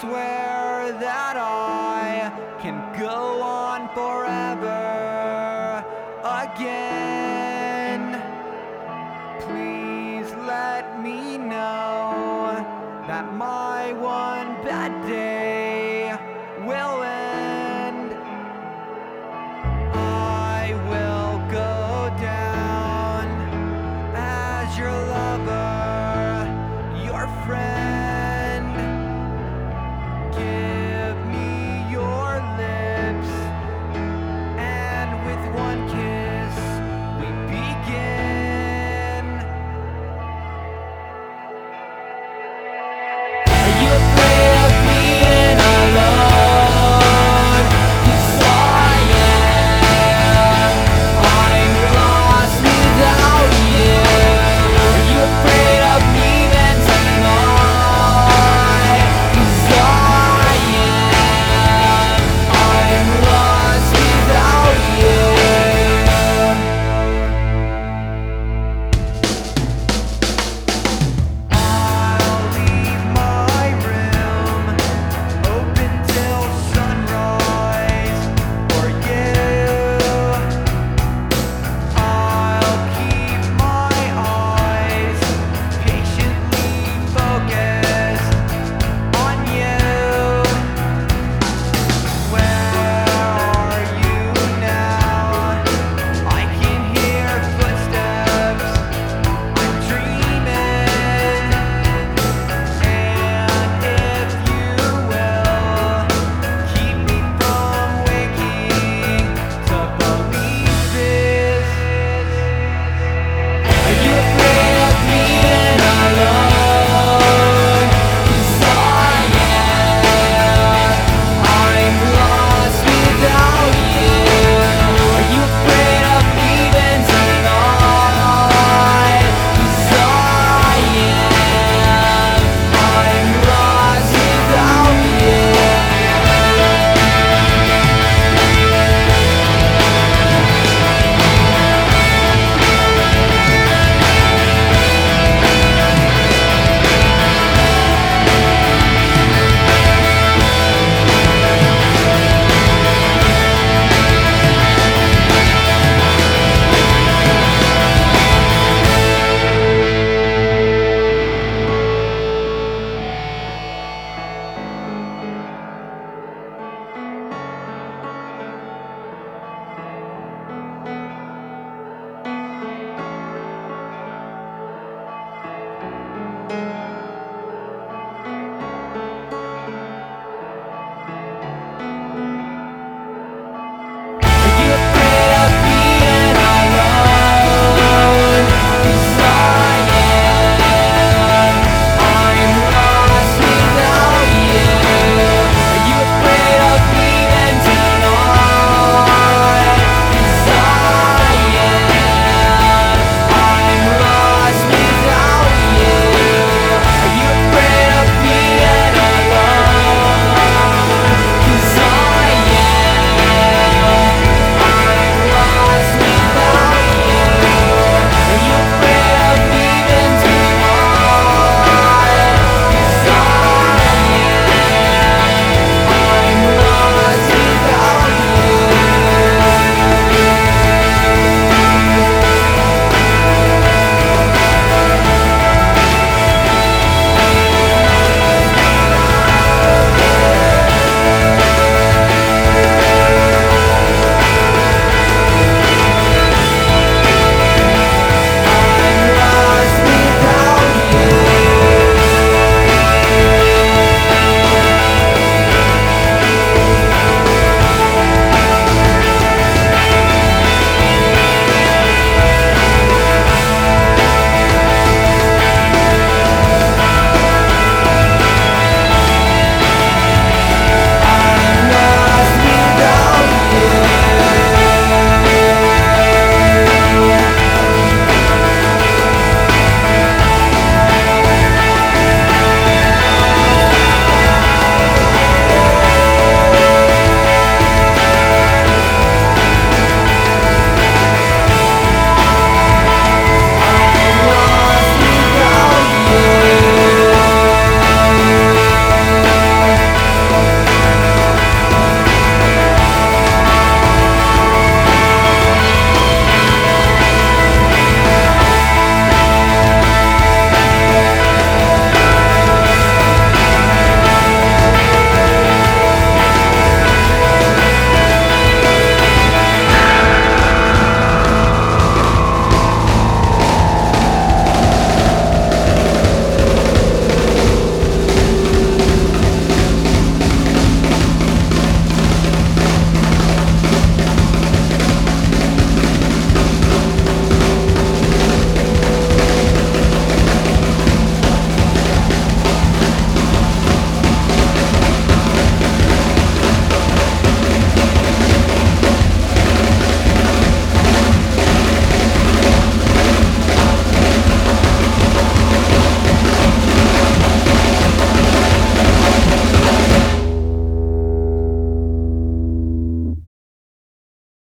swear that I can go on forever again. Please let me know that my one